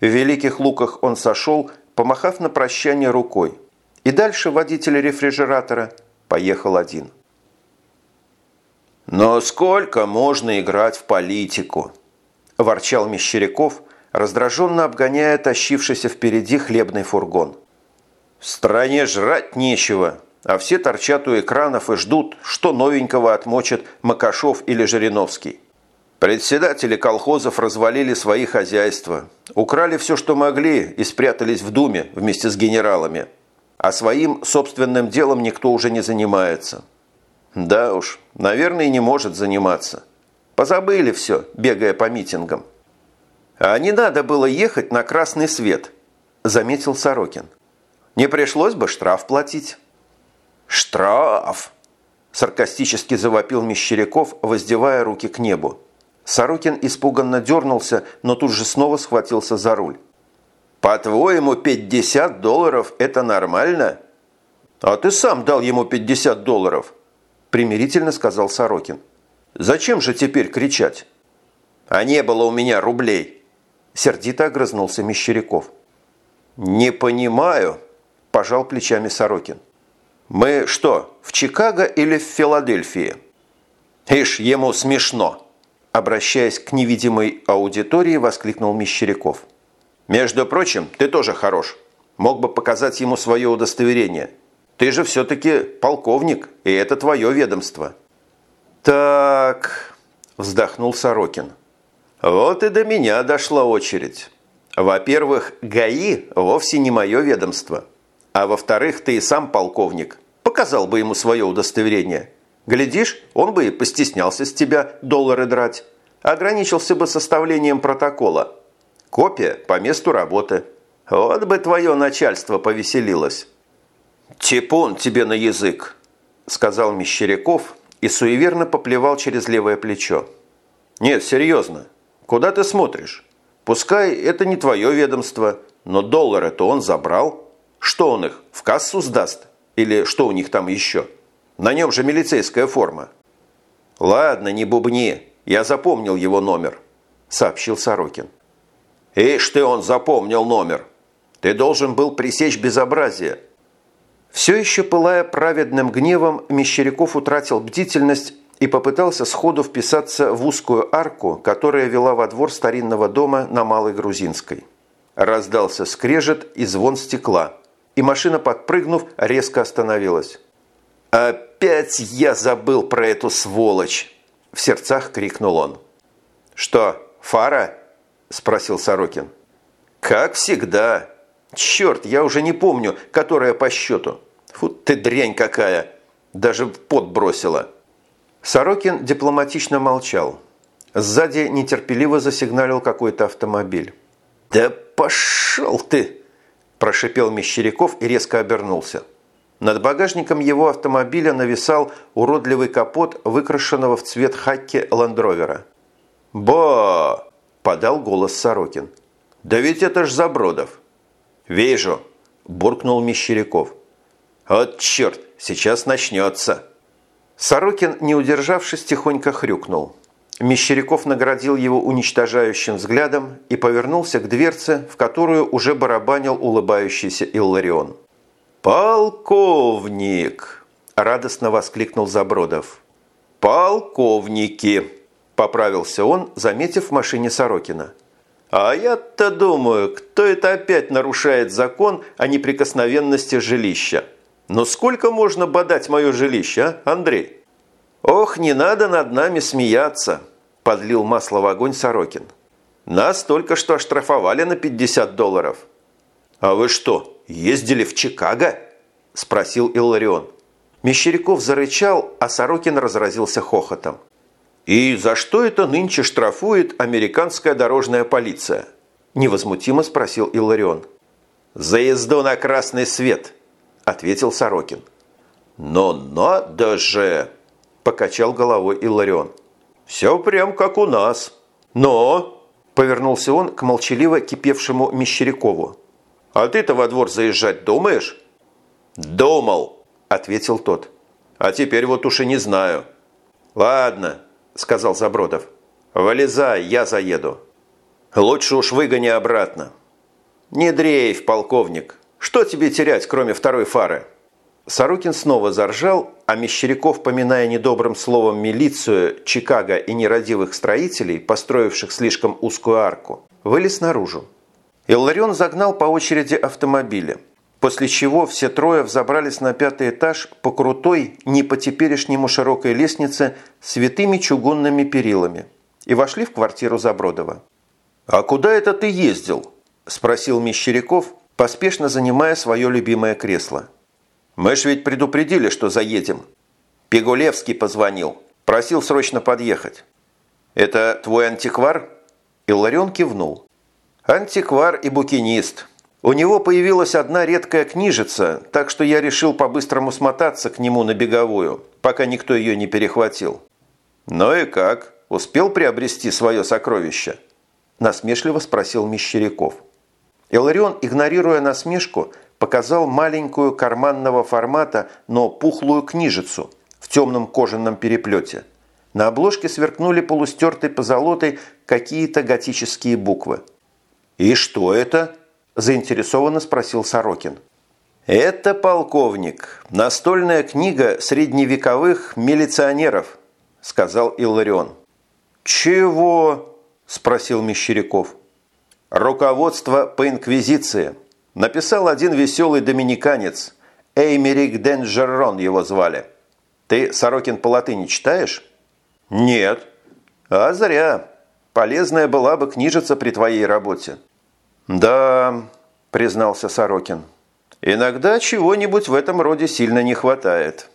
В Великих Луках он сошел, помахав на прощание рукой. И дальше водитель рефрижератора поехал один. «Но сколько можно играть в политику?» – ворчал Мещеряков, раздраженно обгоняя тащившийся впереди хлебный фургон. «В стране жрать нечего, а все торчат у экранов и ждут, что новенького отмочат Макашов или Жириновский. Председатели колхозов развалили свои хозяйства, украли все, что могли, и спрятались в Думе вместе с генералами. А своим собственным делом никто уже не занимается. Да уж, наверное, не может заниматься. Позабыли все, бегая по митингам. А не надо было ехать на красный свет, заметил Сорокин. Не пришлось бы штраф платить. Штраф! Саркастически завопил Мещеряков, воздевая руки к небу. Сорокин испуганно дернулся, но тут же снова схватился за руль. «По-твоему, 50 долларов – это нормально?» «А ты сам дал ему 50 долларов», – примирительно сказал Сорокин. «Зачем же теперь кричать?» «А не было у меня рублей», – сердито огрызнулся Мещеряков. «Не понимаю», – пожал плечами Сорокин. «Мы что, в Чикаго или в Филадельфии?» «Ишь, ему смешно», Обращаясь к невидимой аудитории, воскликнул Мещеряков. «Между прочим, ты тоже хорош. Мог бы показать ему свое удостоверение. Ты же все-таки полковник, и это твое ведомство». «Так...» – вздохнул Сорокин. «Вот и до меня дошла очередь. Во-первых, ГАИ вовсе не мое ведомство. А во-вторых, ты и сам полковник. Показал бы ему свое удостоверение». Глядишь, он бы и постеснялся с тебя доллары драть. Ограничился бы составлением протокола. Копия по месту работы. Вот бы твое начальство повеселилось. «Типун тебе на язык», – сказал Мещеряков и суеверно поплевал через левое плечо. «Нет, серьезно. Куда ты смотришь? Пускай это не твое ведомство, но доллары-то он забрал. Что он их, в кассу сдаст? Или что у них там еще?» На нем же милицейская форма». «Ладно, не бубни. Я запомнил его номер», – сообщил Сорокин. «Ишь ты, он запомнил номер. Ты должен был пресечь безобразие». Все еще пылая праведным гневом, Мещеряков утратил бдительность и попытался сходу вписаться в узкую арку, которая вела во двор старинного дома на Малой Грузинской. Раздался скрежет и звон стекла, и машина, подпрыгнув, резко остановилась. «Опять я забыл про эту сволочь!» – в сердцах крикнул он. «Что, фара?» – спросил Сорокин. «Как всегда. Черт, я уже не помню, которая по счету. Фу ты дрянь какая! Даже в пот бросила!» Сорокин дипломатично молчал. Сзади нетерпеливо засигналил какой-то автомобиль. «Да пошел ты!» – прошипел Мещеряков и резко обернулся. Над багажником его автомобиля нависал уродливый капот выкрашенного в цвет хакки ландровера. «Ба!» – подал голос Сорокин. «Да ведь это ж Забродов!» «Вижу!» – буркнул Мещеряков. «Вот черт, сейчас начнется!» Сорокин, не удержавшись, тихонько хрюкнул. Мещеряков наградил его уничтожающим взглядом и повернулся к дверце, в которую уже барабанил улыбающийся Илларион. «Полковник!» – радостно воскликнул Забродов. «Полковники!» – поправился он, заметив в машине Сорокина. «А я-то думаю, кто это опять нарушает закон о неприкосновенности жилища? Но сколько можно бодать мое жилище, а, Андрей?» «Ох, не надо над нами смеяться!» – подлил масло в огонь Сорокин. «Нас только что оштрафовали на 50 долларов». «А вы что, ездили в Чикаго?» – спросил Илларион. Мещеряков зарычал, а Сорокин разразился хохотом. «И за что это нынче штрафует американская дорожная полиция?» – невозмутимо спросил Илларион. «За езду на красный свет», – ответил Сорокин. «Но надо же!» – покачал головой Илларион. «Все прям как у нас. Но...» – повернулся он к молчаливо кипевшему Мещерякову. «А ты-то во двор заезжать думаешь?» «Думал», – ответил тот. «А теперь вот уж и не знаю». «Ладно», – сказал Забродов. «Вылезай, я заеду». «Лучше уж выгони обратно. Не дрейф, полковник. Что тебе терять, кроме второй фары?» Сорокин снова заржал, а Мещеряков, поминая недобрым словом милицию, Чикаго и нерадивых строителей, построивших слишком узкую арку, вылез наружу. Илларион загнал по очереди автомобили, после чего все трое взобрались на пятый этаж по крутой, не по теперешнему широкой лестнице с витыми чугунными перилами и вошли в квартиру Забродова. «А куда это ты ездил?» – спросил Мещеряков, поспешно занимая свое любимое кресло. «Мы ж ведь предупредили, что заедем. Пегулевский позвонил, просил срочно подъехать». «Это твой антиквар?» Илларион кивнул. Антиквар и букинист. У него появилась одна редкая книжица, так что я решил по-быстрому смотаться к нему на беговую, пока никто ее не перехватил. «Ну и как? Успел приобрести свое сокровище?» Насмешливо спросил Мещеряков. Иларион, игнорируя насмешку, показал маленькую карманного формата, но пухлую книжицу в темном кожаном переплете. На обложке сверкнули полустертой позолотой какие-то готические буквы. «И что это?» – заинтересованно спросил Сорокин. «Это, полковник, настольная книга средневековых милиционеров», – сказал Илларион. «Чего?» – спросил Мещеряков. «Руководство по инквизиции. Написал один веселый доминиканец. Эймерик Денджерон его звали. Ты, Сорокин, по латыни читаешь?» «Нет». «А зря. Полезная была бы книжица при твоей работе. «Да», – признался Сорокин, – «иногда чего-нибудь в этом роде сильно не хватает».